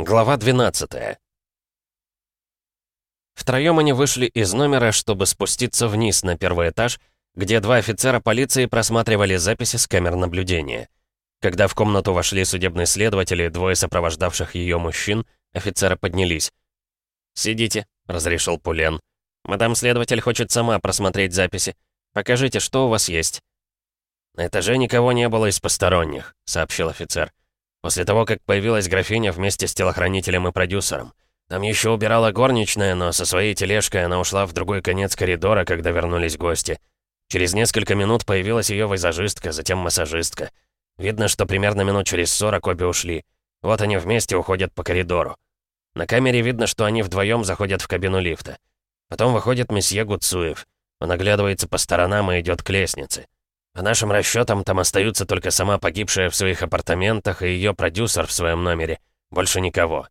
Глава 12 Втроем они вышли из номера, чтобы спуститься вниз на первый этаж, где два офицера полиции просматривали записи с камер наблюдения. Когда в комнату вошли судебные следователи двое сопровождавших ее мужчин, офицеры поднялись. «Сидите», — разрешил Пулен. «Мадам следователь хочет сама просмотреть записи. Покажите, что у вас есть». «На этаже никого не было из посторонних», — сообщил офицер. После того, как появилась графиня вместе с телохранителем и продюсером. Там еще убирала горничная, но со своей тележкой она ушла в другой конец коридора, когда вернулись гости. Через несколько минут появилась ее визажистка, затем массажистка. Видно, что примерно минут через сорок обе ушли. Вот они вместе уходят по коридору. На камере видно, что они вдвоем заходят в кабину лифта. Потом выходит месье Гуцуев. Он оглядывается по сторонам и идет к лестнице. По нашим расчетам, там остаются только сама погибшая в своих апартаментах и ее продюсер в своем номере. Больше никого.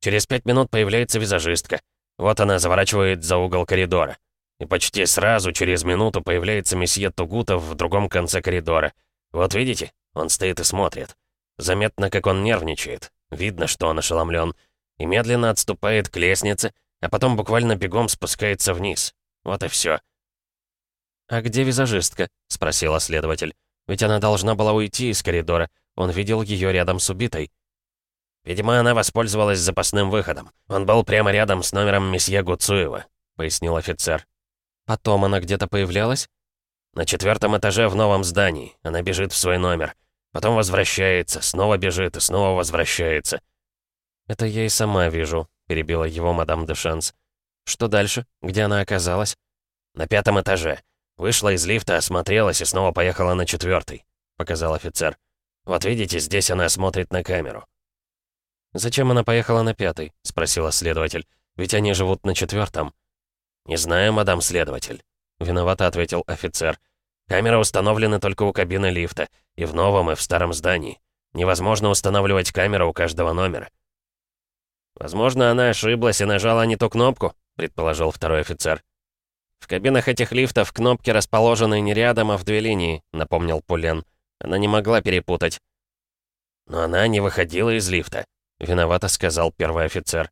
Через пять минут появляется визажистка. Вот она заворачивает за угол коридора. И почти сразу, через минуту, появляется месье Тугутов в другом конце коридора. Вот видите? Он стоит и смотрит. Заметно, как он нервничает. Видно, что он ошеломлен. И медленно отступает к лестнице, а потом буквально бегом спускается вниз. Вот и все. «А где визажистка?» — спросила следователь. «Ведь она должна была уйти из коридора. Он видел ее рядом с убитой». «Видимо, она воспользовалась запасным выходом. Он был прямо рядом с номером месье Гуцуева», — пояснил офицер. «Потом она где-то появлялась?» «На четвертом этаже в новом здании. Она бежит в свой номер. Потом возвращается, снова бежит и снова возвращается». «Это я и сама вижу», — перебила его мадам де Шанс. «Что дальше? Где она оказалась?» «На пятом этаже. Вышла из лифта, осмотрелась и снова поехала на четвертый, показал офицер. Вот видите, здесь она смотрит на камеру. «Зачем она поехала на пятый?» — спросила следователь. «Ведь они живут на четвертом. «Не знаю, мадам следователь», — виновато ответил офицер. «Камеры установлены только у кабины лифта, и в новом, и в старом здании. Невозможно устанавливать камеру у каждого номера». «Возможно, она ошиблась и нажала не ту кнопку», — предположил второй офицер. «В кабинах этих лифтов кнопки расположены не рядом, а в две линии», — напомнил Пулен. Она не могла перепутать. «Но она не выходила из лифта», — виновато сказал первый офицер.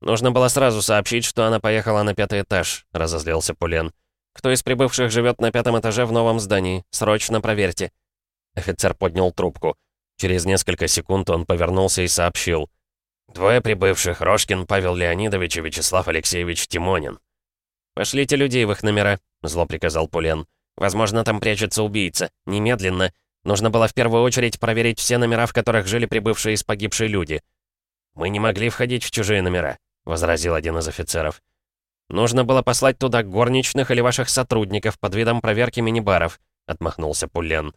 «Нужно было сразу сообщить, что она поехала на пятый этаж», — разозлился Пулен. «Кто из прибывших живет на пятом этаже в новом здании? Срочно проверьте». Офицер поднял трубку. Через несколько секунд он повернулся и сообщил. «Двое прибывших, Рожкин Павел Леонидович и Вячеслав Алексеевич Тимонин. «Пошлите людей в их номера», — зло приказал Пулен. «Возможно, там прячется убийца. Немедленно. Нужно было в первую очередь проверить все номера, в которых жили прибывшие из погибшей люди». «Мы не могли входить в чужие номера», — возразил один из офицеров. «Нужно было послать туда горничных или ваших сотрудников под видом проверки мини-баров», — отмахнулся Пулен.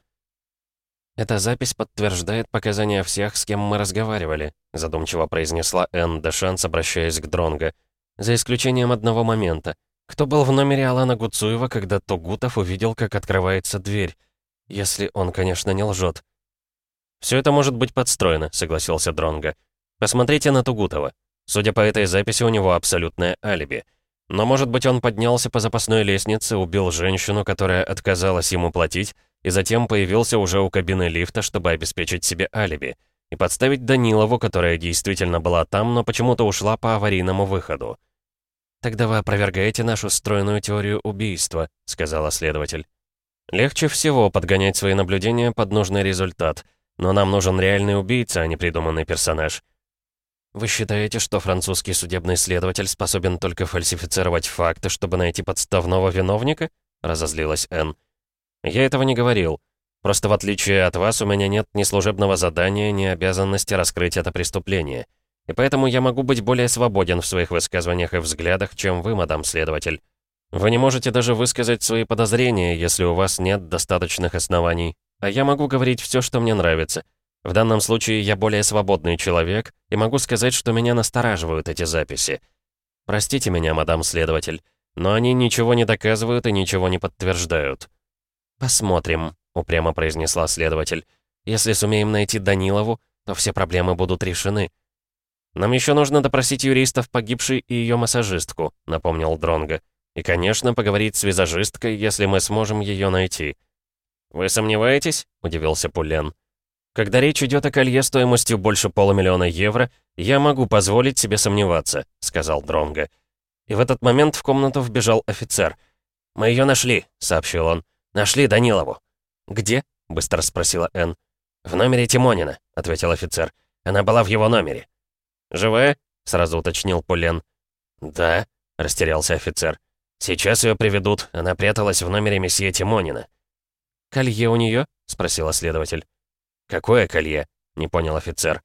«Эта запись подтверждает показания всех, с кем мы разговаривали», задумчиво произнесла Энн Дешанс, обращаясь к Дронго. «За исключением одного момента. Кто был в номере Алана Гуцуева, когда Тугутов увидел, как открывается дверь? Если он, конечно, не лжет. «Все это может быть подстроено», — согласился Дронга. «Посмотрите на Тугутова. Судя по этой записи, у него абсолютное алиби. Но, может быть, он поднялся по запасной лестнице, убил женщину, которая отказалась ему платить, и затем появился уже у кабины лифта, чтобы обеспечить себе алиби, и подставить Данилову, которая действительно была там, но почему-то ушла по аварийному выходу. «Тогда вы опровергаете нашу стройную теорию убийства», — сказала следователь. «Легче всего подгонять свои наблюдения под нужный результат, но нам нужен реальный убийца, а не придуманный персонаж». «Вы считаете, что французский судебный следователь способен только фальсифицировать факты, чтобы найти подставного виновника?» — разозлилась Энн. «Я этого не говорил. Просто в отличие от вас, у меня нет ни служебного задания, ни обязанности раскрыть это преступление. И поэтому я могу быть более свободен в своих высказываниях и взглядах, чем вы, мадам следователь. Вы не можете даже высказать свои подозрения, если у вас нет достаточных оснований. А я могу говорить все, что мне нравится. В данном случае я более свободный человек и могу сказать, что меня настораживают эти записи. Простите меня, мадам следователь, но они ничего не доказывают и ничего не подтверждают. «Посмотрим», — упрямо произнесла следователь. «Если сумеем найти Данилову, то все проблемы будут решены. «Нам еще нужно допросить юристов погибшей и ее массажистку», — напомнил Дронго. «И, конечно, поговорить с визажисткой, если мы сможем ее найти». «Вы сомневаетесь?» — удивился Пулен. Когда речь идет о колье стоимостью больше полумиллиона евро, я могу позволить себе сомневаться», — сказал Дронго. И в этот момент в комнату вбежал офицер. «Мы ее нашли», — сообщил он. «Нашли Данилову». «Где?» — быстро спросила Энн. «В номере Тимонина», — ответил офицер. «Она была в его номере». «Живая?» — сразу уточнил Пулен. «Да», — растерялся офицер. «Сейчас ее приведут. Она пряталась в номере месье Тимонина». «Колье у нее? спросила следователь. «Какое колье?» — не понял офицер.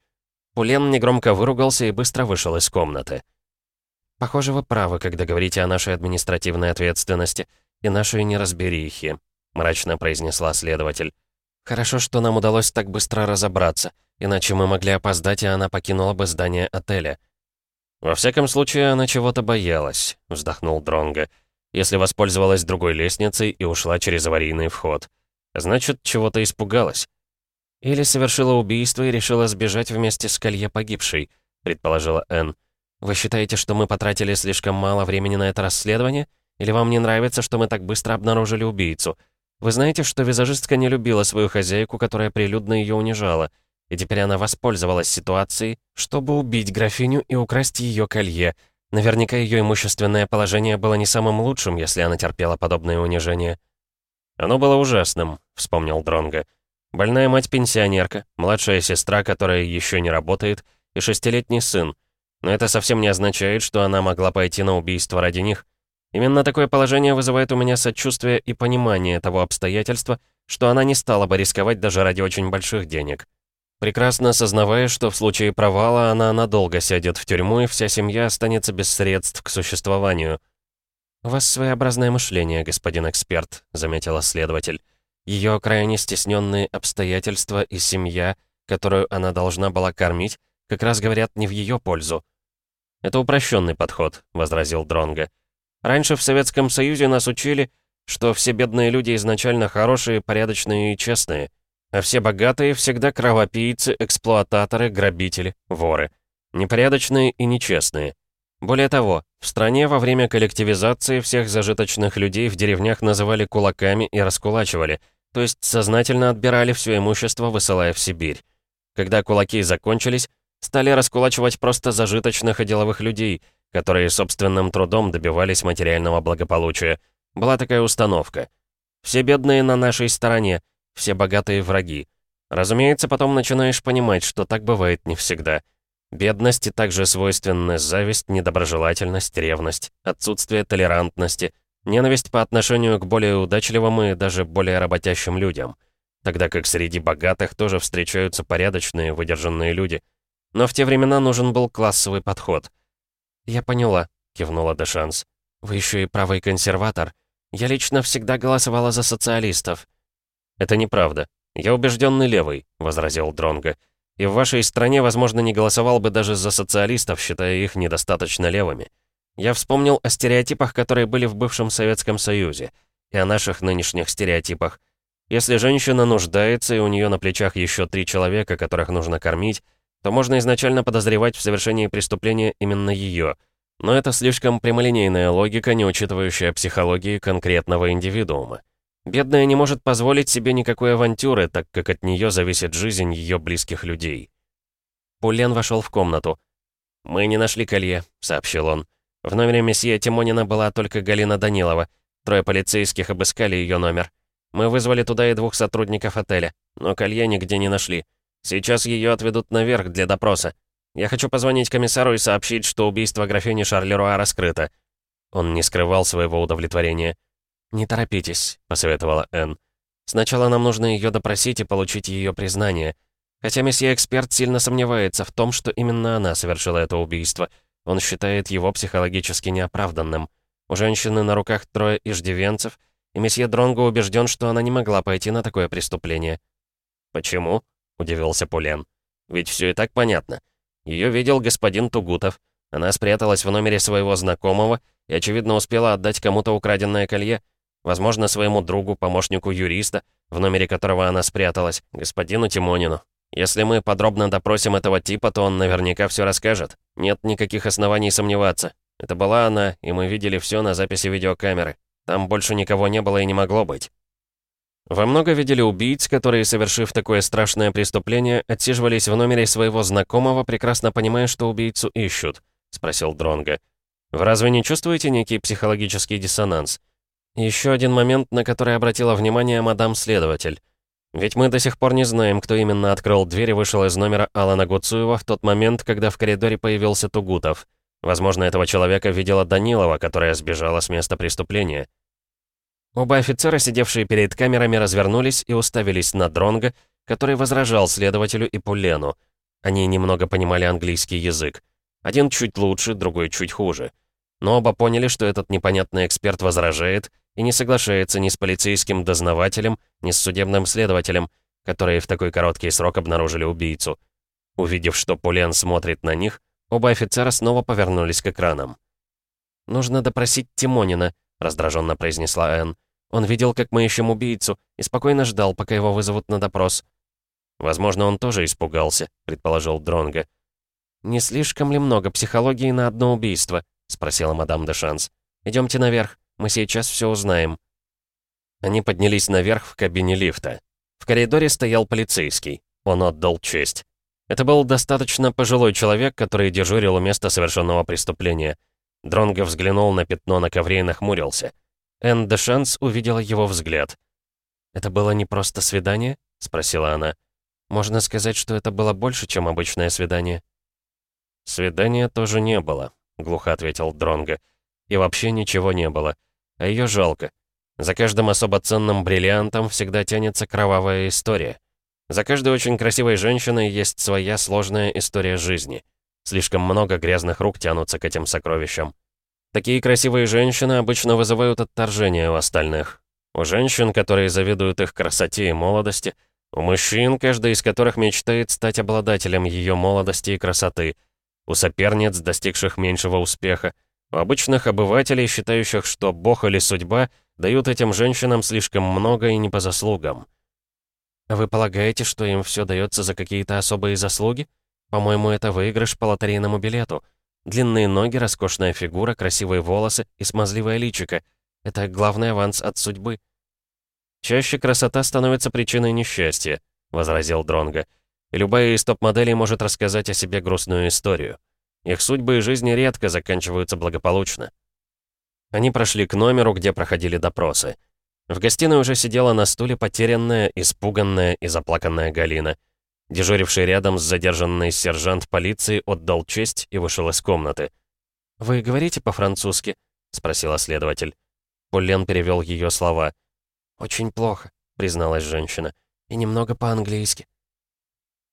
Пулен негромко выругался и быстро вышел из комнаты. «Похоже, вы правы, когда говорите о нашей административной ответственности и нашей неразберихе», — мрачно произнесла следователь. «Хорошо, что нам удалось так быстро разобраться, иначе мы могли опоздать, и она покинула бы здание отеля». «Во всяком случае, она чего-то боялась», — вздохнул Дронго. «Если воспользовалась другой лестницей и ушла через аварийный вход. Значит, чего-то испугалась». «Или совершила убийство и решила сбежать вместе с колье погибшей», — предположила Энн. «Вы считаете, что мы потратили слишком мало времени на это расследование? Или вам не нравится, что мы так быстро обнаружили убийцу? Вы знаете, что визажистка не любила свою хозяйку, которая прилюдно ее унижала, и теперь она воспользовалась ситуацией, чтобы убить графиню и украсть ее колье. Наверняка ее имущественное положение было не самым лучшим, если она терпела подобное унижение». «Оно было ужасным», — вспомнил Дронго. Больная мать-пенсионерка, младшая сестра, которая еще не работает, и шестилетний сын. Но это совсем не означает, что она могла пойти на убийство ради них. Именно такое положение вызывает у меня сочувствие и понимание того обстоятельства, что она не стала бы рисковать даже ради очень больших денег. Прекрасно осознавая, что в случае провала она надолго сядет в тюрьму, и вся семья останется без средств к существованию. «У вас своеобразное мышление, господин эксперт», — заметила следователь. Ее крайне стесненные обстоятельства и семья, которую она должна была кормить, как раз говорят не в ее пользу. «Это упрощенный подход», — возразил Дронга. «Раньше в Советском Союзе нас учили, что все бедные люди изначально хорошие, порядочные и честные, а все богатые всегда кровопийцы, эксплуататоры, грабители, воры. Непорядочные и нечестные. Более того, в стране во время коллективизации всех зажиточных людей в деревнях называли кулаками и раскулачивали — то есть сознательно отбирали все имущество, высылая в Сибирь. Когда кулаки закончились, стали раскулачивать просто зажиточных и деловых людей, которые собственным трудом добивались материального благополучия. Была такая установка. Все бедные на нашей стороне, все богатые враги. Разумеется, потом начинаешь понимать, что так бывает не всегда. Бедности также свойственны зависть, недоброжелательность, ревность, отсутствие толерантности, Ненависть по отношению к более удачливым и даже более работящим людям. Тогда как среди богатых тоже встречаются порядочные, выдержанные люди. Но в те времена нужен был классовый подход. «Я поняла», — кивнула Дешанс. «Вы еще и правый консерватор. Я лично всегда голосовала за социалистов». «Это неправда. Я убежденный левый», — возразил Дронго. «И в вашей стране, возможно, не голосовал бы даже за социалистов, считая их недостаточно левыми. Я вспомнил о стереотипах, которые были в бывшем Советском Союзе, и о наших нынешних стереотипах. Если женщина нуждается, и у нее на плечах еще три человека, которых нужно кормить, то можно изначально подозревать в совершении преступления именно ее. Но это слишком прямолинейная логика, не учитывающая психологии конкретного индивидуума. Бедная не может позволить себе никакой авантюры, так как от нее зависит жизнь ее близких людей. Пулен вошел в комнату. «Мы не нашли колье», — сообщил он. В номере месье Тимонина была только Галина Данилова. Трое полицейских обыскали ее номер. Мы вызвали туда и двух сотрудников отеля, но колье нигде не нашли. Сейчас ее отведут наверх для допроса. Я хочу позвонить комиссару и сообщить, что убийство графини Шарлеруа раскрыто». Он не скрывал своего удовлетворения. «Не торопитесь», — посоветовала Энн. «Сначала нам нужно ее допросить и получить ее признание. Хотя месье эксперт сильно сомневается в том, что именно она совершила это убийство — он считает его психологически неоправданным. У женщины на руках трое иждивенцев, и месье Дронго убежден, что она не могла пойти на такое преступление. «Почему?» — удивился Пулен. «Ведь все и так понятно. Ее видел господин Тугутов. Она спряталась в номере своего знакомого и, очевидно, успела отдать кому-то украденное колье. Возможно, своему другу, помощнику юриста, в номере которого она спряталась, господину Тимонину. Если мы подробно допросим этого типа, то он наверняка все расскажет. Нет никаких оснований сомневаться. Это была она, и мы видели все на записи видеокамеры. Там больше никого не было и не могло быть. Вы много видели убийц, которые, совершив такое страшное преступление, отсиживались в номере своего знакомого, прекрасно понимая, что убийцу ищут?» — спросил Дронга. «Вы разве не чувствуете некий психологический диссонанс?» Еще один момент, на который обратила внимание мадам-следователь. Ведь мы до сих пор не знаем, кто именно открыл дверь и вышел из номера Алана Гуцуева в тот момент, когда в коридоре появился Тугутов. Возможно, этого человека видела Данилова, которая сбежала с места преступления. Оба офицера, сидевшие перед камерами, развернулись и уставились на Дронга, который возражал следователю и Пулену. Они немного понимали английский язык. Один чуть лучше, другой чуть хуже. Но оба поняли, что этот непонятный эксперт возражает и не соглашается ни с полицейским дознавателем, ни с судебным следователем, которые в такой короткий срок обнаружили убийцу. Увидев, что Пулен смотрит на них, оба офицера снова повернулись к экранам. «Нужно допросить Тимонина», — раздраженно произнесла Энн. Он видел, как мы ищем убийцу, и спокойно ждал, пока его вызовут на допрос. «Возможно, он тоже испугался», — предположил Дронго. «Не слишком ли много психологии на одно убийство?» — спросила мадам де Шанс. «Идемте наверх, мы сейчас все узнаем». Они поднялись наверх в кабине лифта. В коридоре стоял полицейский. Он отдал честь. Это был достаточно пожилой человек, который дежурил у места совершенного преступления. Дронго взглянул на пятно на ковре и нахмурился. Энн де Шанс увидела его взгляд. «Это было не просто свидание?» — спросила она. «Можно сказать, что это было больше, чем обычное свидание?» «Свидания тоже не было», — глухо ответил Дронго. «И вообще ничего не было. А ее жалко. За каждым особо ценным бриллиантом всегда тянется кровавая история. За каждой очень красивой женщиной есть своя сложная история жизни. Слишком много грязных рук тянутся к этим сокровищам. Такие красивые женщины обычно вызывают отторжение у остальных. У женщин, которые завидуют их красоте и молодости, у мужчин, каждый из которых мечтает стать обладателем ее молодости и красоты, у соперниц, достигших меньшего успеха, у обычных обывателей, считающих, что Бог или судьба дают этим женщинам слишком много и не по заслугам. «Вы полагаете, что им все дается за какие-то особые заслуги? По-моему, это выигрыш по лотерейному билету», Длинные ноги, роскошная фигура, красивые волосы и смазливое личико. Это главный аванс от судьбы. «Чаще красота становится причиной несчастья», — возразил Дронго. «И любая из топ-моделей может рассказать о себе грустную историю. Их судьбы и жизни редко заканчиваются благополучно». Они прошли к номеру, где проходили допросы. В гостиной уже сидела на стуле потерянная, испуганная и заплаканная Галина. Дежуривший рядом с задержанной сержант полиции отдал честь и вышел из комнаты. «Вы говорите по-французски?» — спросила следователь. Пуллен перевел ее слова. «Очень плохо», — призналась женщина. «И немного по-английски».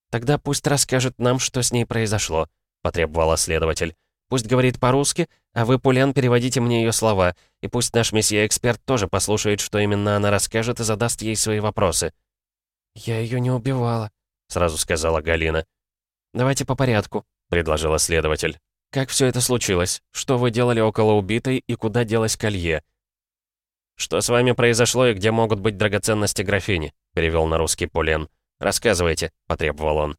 «Тогда пусть расскажет нам, что с ней произошло», — потребовала следователь. «Пусть говорит по-русски, а вы, Пулен, переводите мне ее слова, и пусть наш месье-эксперт тоже послушает, что именно она расскажет и задаст ей свои вопросы». «Я ее не убивала», сразу сказала Галина. «Давайте по порядку», — предложила следователь. «Как все это случилось? Что вы делали около убитой и куда делось колье?» «Что с вами произошло и где могут быть драгоценности графини?» — перевел на русский Полен. «Рассказывайте», — потребовал он.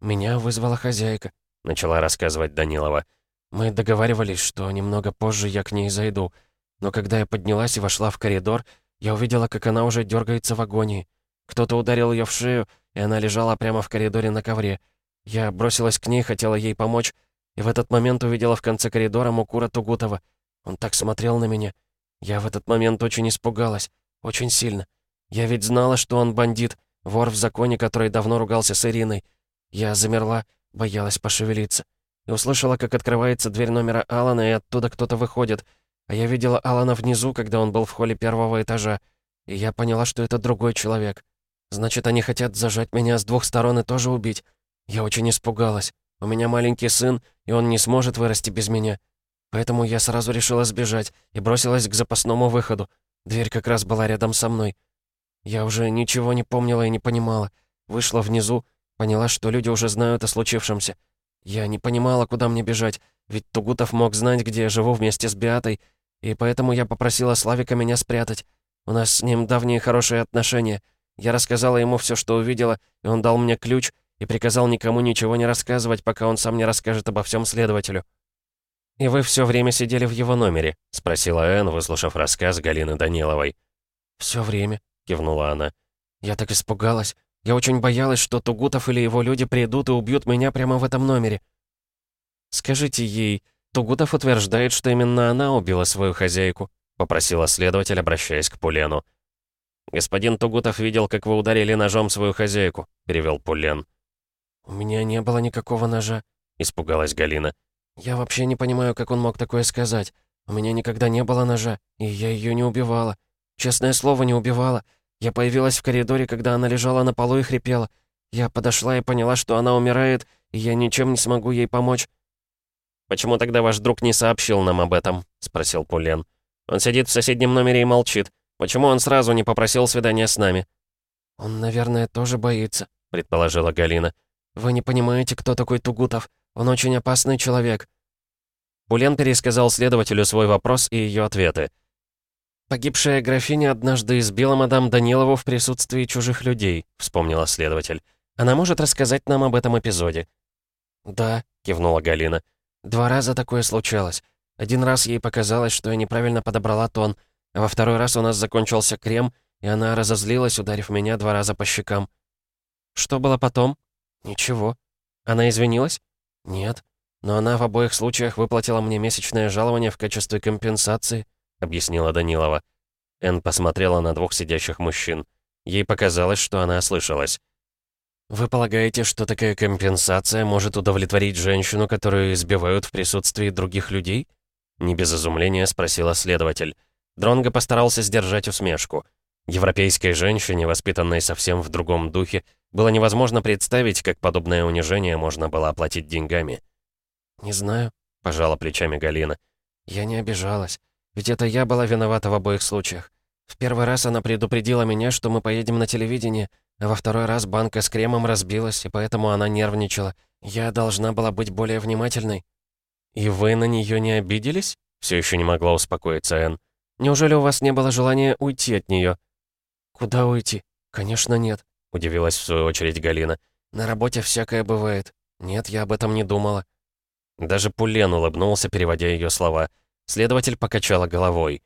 «Меня вызвала хозяйка», — начала рассказывать Данилова. «Мы договаривались, что немного позже я к ней зайду. Но когда я поднялась и вошла в коридор, я увидела, как она уже дергается в агонии. Кто-то ударил ее в шею, и она лежала прямо в коридоре на ковре. Я бросилась к ней, хотела ей помочь, и в этот момент увидела в конце коридора Мукура Тугутова. Он так смотрел на меня. Я в этот момент очень испугалась, очень сильно. Я ведь знала, что он бандит, вор в законе, который давно ругался с Ириной. Я замерла, боялась пошевелиться. И услышала, как открывается дверь номера Алана, и оттуда кто-то выходит. А я видела Алана внизу, когда он был в холле первого этажа. И я поняла, что это другой человек. Значит, они хотят зажать меня с двух сторон и тоже убить. Я очень испугалась. У меня маленький сын, и он не сможет вырасти без меня. Поэтому я сразу решила сбежать и бросилась к запасному выходу. Дверь как раз была рядом со мной. Я уже ничего не помнила и не понимала. Вышла внизу, поняла, что люди уже знают о случившемся. Я не понимала, куда мне бежать, ведь Тугутов мог знать, где я живу вместе с Биатой, и поэтому я попросила Славика меня спрятать. У нас с ним давние хорошие отношения — я рассказала ему все, что увидела, и он дал мне ключ и приказал никому ничего не рассказывать, пока он сам не расскажет обо всем следователю. «И вы все время сидели в его номере?» — спросила Энн, выслушав рассказ Галины Даниловой. «Все время», — кивнула она. «Я так испугалась. Я очень боялась, что Тугутов или его люди придут и убьют меня прямо в этом номере». «Скажите ей, Тугутов утверждает, что именно она убила свою хозяйку», попросила следователь, обращаясь к Пулену. «Господин Тугутов видел, как вы ударили ножом свою хозяйку», перевел Пулен. «У меня не было никакого ножа», испугалась Галина. «Я вообще не понимаю, как он мог такое сказать. У меня никогда не было ножа, и я ее не убивала. Честное слово, не убивала. Я появилась в коридоре, когда она лежала на полу и хрипела. Я подошла и поняла, что она умирает, и я ничем не смогу ей помочь». «Почему тогда ваш друг не сообщил нам об этом?» — спросил Пулен. «Он сидит в соседнем номере и молчит. Почему он сразу не попросил свидания с нами?» «Он, наверное, тоже боится», — предположила Галина. «Вы не понимаете, кто такой Тугутов. Он очень опасный человек». Пулен пересказал следователю свой вопрос и ее ответы. «Погибшая графиня однажды избила мадам Данилову в присутствии чужих людей», — вспомнила следователь. «Она может рассказать нам об этом эпизоде?» «Да», — кивнула Галина. «Два раза такое случалось. Один раз ей показалось, что я неправильно подобрала тон, а во второй раз у нас закончился крем, и она разозлилась, ударив меня два раза по щекам». «Что было потом?» «Ничего». «Она извинилась?» «Нет. Но она в обоих случаях выплатила мне месячное жалование в качестве компенсации». — объяснила Данилова. Эн посмотрела на двух сидящих мужчин. Ей показалось, что она ослышалась. «Вы полагаете, что такая компенсация может удовлетворить женщину, которую избивают в присутствии других людей?» Не без изумления спросила следователь. Дронго постарался сдержать усмешку. Европейской женщине, воспитанной совсем в другом духе, было невозможно представить, как подобное унижение можно было оплатить деньгами. «Не знаю», — пожала плечами Галина. «Я не обижалась. Ведь это я была виновата в обоих случаях. В первый раз она предупредила меня, что мы поедем на телевидение, а во второй раз банка с кремом разбилась, и поэтому она нервничала. Я должна была быть более внимательной». «И вы на нее не обиделись?» Все еще не могла успокоиться Энн. «Неужели у вас не было желания уйти от нее? «Куда уйти? Конечно, нет», — удивилась в свою очередь Галина. «На работе всякое бывает. Нет, я об этом не думала». Даже Пулен улыбнулся, переводя ее слова. Следователь покачала головой.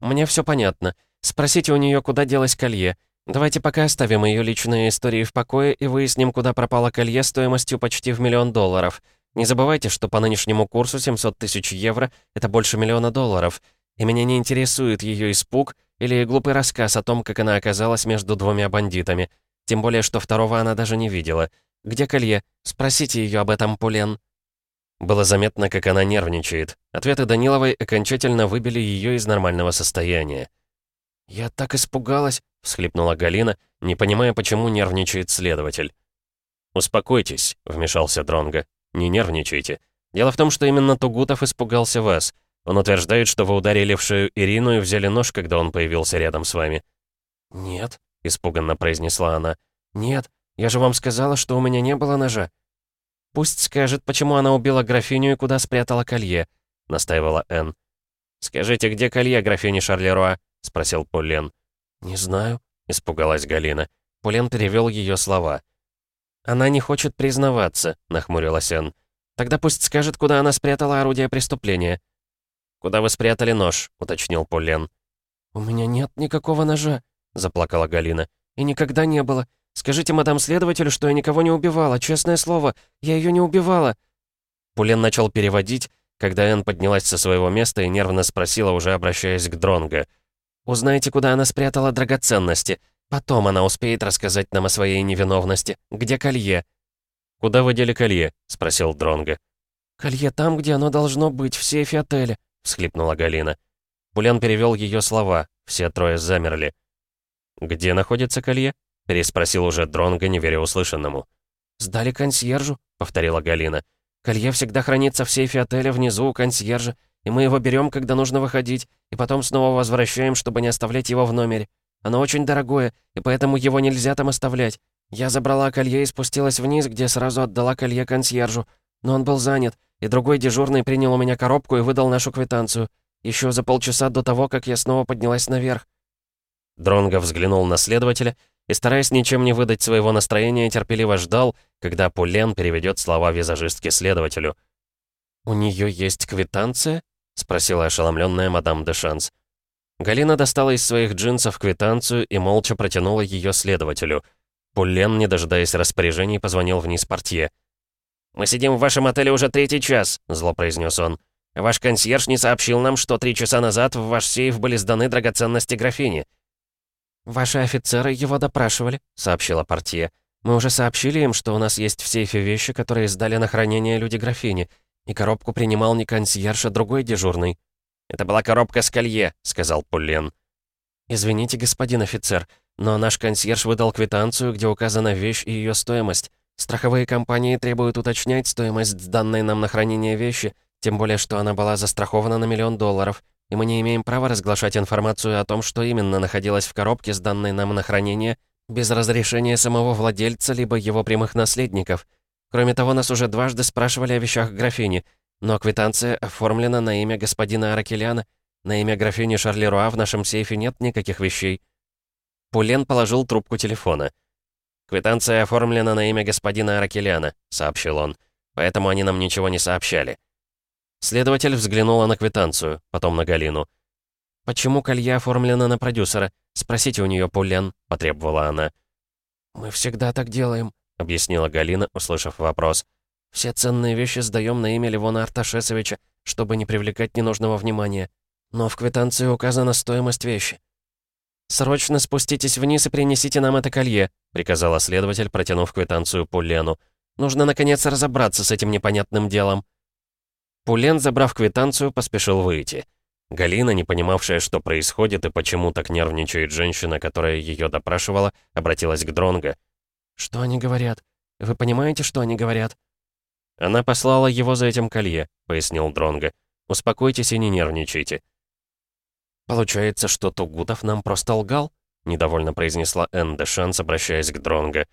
«Мне все понятно. Спросите у нее, куда делось колье. Давайте пока оставим ее личные истории в покое и выясним, куда пропало колье стоимостью почти в миллион долларов. Не забывайте, что по нынешнему курсу 700 тысяч евро — это больше миллиона долларов. И меня не интересует ее испуг или глупый рассказ о том, как она оказалась между двумя бандитами. Тем более, что второго она даже не видела. Где колье? Спросите ее об этом, Пулен. Было заметно, как она нервничает. Ответы Даниловой окончательно выбили ее из нормального состояния. «Я так испугалась», — всхлипнула Галина, не понимая, почему нервничает следователь. «Успокойтесь», — вмешался Дронго. «Не нервничайте. Дело в том, что именно Тугутов испугался вас. Он утверждает, что вы ударили в шею Ирину и взяли нож, когда он появился рядом с вами». «Нет», — испуганно произнесла она. «Нет, я же вам сказала, что у меня не было ножа». «Пусть скажет, почему она убила графиню и куда спрятала колье», — настаивала Энн. «Скажите, где колье графини Шарлеруа?» — спросил Полен. «Не знаю», — испугалась Галина. Полен перевел ее слова. «Она не хочет признаваться», — нахмурилась Энн. «Тогда пусть скажет, куда она спрятала орудие преступления». «Куда вы спрятали нож?» — уточнил Полен. «У меня нет никакого ножа», — заплакала Галина. «И никогда не было. Скажите мадам следователю, что я никого не убивала, честное слово, я ее не убивала». Пулен начал переводить, когда Энн поднялась со своего места и нервно спросила, уже обращаясь к Дронго. «Узнаете, куда она спрятала драгоценности. Потом она успеет рассказать нам о своей невиновности. Где колье?» «Куда вы дели колье?» — спросил Дронго. «Колье там, где оно должно быть, в сейфе отеля», — всхлипнула Галина. Пулен перевел ее слова. Все трое замерли. «Где находится колье?» — переспросил уже Дронго, не веря услышанному. «Сдали консьержу», — повторила Галина. «Колье всегда хранится в сейфе отеля внизу у консьержа, и мы его берем, когда нужно выходить, и потом снова возвращаем, чтобы не оставлять его в номере. Оно очень дорогое, и поэтому его нельзя там оставлять. Я забрала колье и спустилась вниз, где сразу отдала колье консьержу. Но он был занят, и другой дежурный принял у меня коробку и выдал нашу квитанцию. Еще за полчаса до того, как я снова поднялась наверх. Дронго взглянул на следователя и, стараясь ничем не выдать своего настроения, терпеливо ждал, когда Пулен переведет слова визажистки следователю. «У нее есть квитанция?» — спросила ошеломленная мадам де Шанс. Галина достала из своих джинсов квитанцию и молча протянула ее следователю. Пуллен, не дожидаясь распоряжений, позвонил вниз портье. «Мы сидим в вашем отеле уже третий час», — зло произнес он. «Ваш консьерж не сообщил нам, что три часа назад в ваш сейф были сданы драгоценности графини». «Ваши офицеры его допрашивали», — сообщила портье. «Мы уже сообщили им, что у нас есть в сейфе вещи, которые сдали на хранение люди графини, и коробку принимал не консьерж, а другой дежурный». «Это была коробка с колье», — сказал Пуллен. «Извините, господин офицер, но наш консьерж выдал квитанцию, где указана вещь и ее стоимость. Страховые компании требуют уточнять стоимость сданной нам на хранение вещи, тем более, что она была застрахована на миллион долларов, и мы не имеем права разглашать информацию о том, что именно находилось в коробке, сданной нам на хранение, без разрешения самого владельца либо его прямых наследников. Кроме того, нас уже дважды спрашивали о вещах графини, но квитанция оформлена на имя господина Аракеляна. На имя графини Шарлеруа в нашем сейфе нет никаких вещей». Пулен положил трубку телефона. «Квитанция оформлена на имя господина Аракеляна», — сообщил он. «Поэтому они нам ничего не сообщали». Следователь взглянула на квитанцию, потом на Галину. «Почему колье оформлено на продюсера? Спросите у нее, Пулен», — потребовала она. «Мы всегда так делаем», — объяснила Галина, услышав вопрос. Все ценные вещи сдаем на имя Левона Арташесовича, чтобы не привлекать ненужного внимания. Но в квитанции указана стоимость вещи. «Срочно спуститесь вниз и принесите нам это колье», — приказала следователь, протянув квитанцию Пулену. «Нужно, наконец, разобраться с этим непонятным делом». Пулен, забрав квитанцию, поспешил выйти. Галина, не понимавшая, что происходит и почему так нервничает женщина, которая ее допрашивала, обратилась к Дронго. «Что они говорят? Вы понимаете, что они говорят?» «Она послала его за этим колье», — пояснил Дронго. «Успокойтесь и не нервничайте». «Получается, что Тугутов нам просто лгал?» — недовольно произнесла Энн Шанс, обращаясь к Дронго.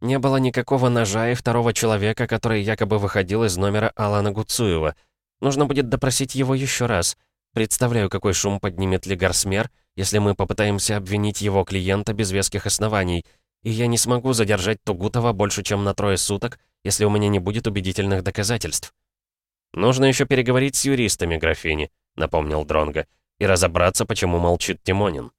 «Не было никакого ножа и второго человека, который якобы выходил из номера Алана Гуцуева. Нужно будет допросить его еще раз. Представляю, какой шум поднимет Легарсмер, если мы попытаемся обвинить его клиента без веских оснований. И я не смогу задержать Тугутова больше, чем на трое суток, если у меня не будет убедительных доказательств. «Нужно еще переговорить с юристами, графини», — напомнил Дронго, «и разобраться, почему молчит Тимонин».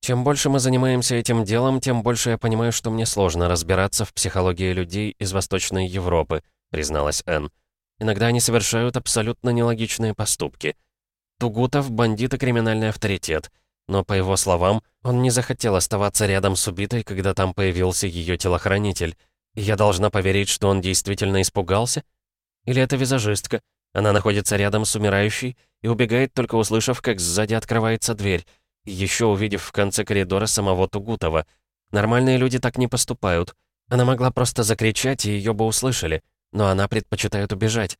Чем больше мы занимаемся этим делом, тем больше я понимаю, что мне сложно разбираться в психологии людей из Восточной Европы», — призналась Энн. «Иногда они совершают абсолютно нелогичные поступки. Тугутов — бандит и криминальный авторитет. Но, по его словам, он не захотел оставаться рядом с убитой, когда там появился ее телохранитель. Я должна поверить, что он действительно испугался? Или это визажистка? Она находится рядом с умирающей и убегает, только услышав, как сзади открывается дверь. И еще увидев в конце коридора самого Тугутова. Нормальные люди так не поступают. Она могла просто закричать, и ее бы услышали. Но она предпочитает убежать.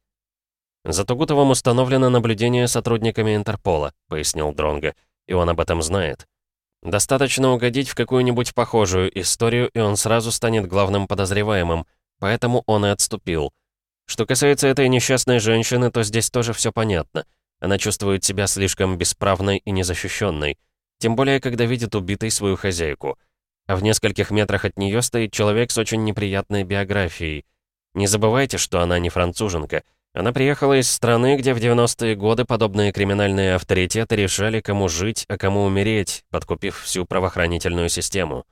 «За Тугутовым установлено наблюдение сотрудниками Интерпола», — пояснил Дронго. «И он об этом знает». Достаточно угодить в какую-нибудь похожую историю, и он сразу станет главным подозреваемым, поэтому он и отступил. Что касается этой несчастной женщины, то здесь тоже все понятно. Она чувствует себя слишком бесправной и незащищенной. Тем более, когда видит убитой свою хозяйку. А в нескольких метрах от нее стоит человек с очень неприятной биографией. Не забывайте, что она не француженка — она приехала из страны, где в 90-е годы подобные криминальные авторитеты решали, кому жить, а кому умереть, подкупив всю правоохранительную систему.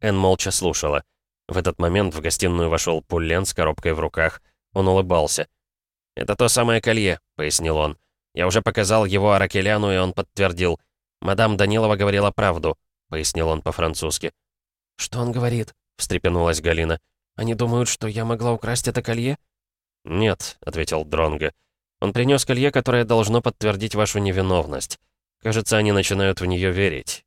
Эн молча слушала. В этот момент в гостиную вошел Пуллен с коробкой в руках. Он улыбался. «Это то самое колье», — пояснил он. «Я уже показал его Аракеляну, и он подтвердил. Мадам Данилова говорила правду», — пояснил он по-французски. «Что он говорит?» — встрепенулась Галина. «Они думают, что я могла украсть это колье?» «Нет», — ответил Дронго. «Он принес колье, которое должно подтвердить вашу невиновность. Кажется, они начинают в нее верить.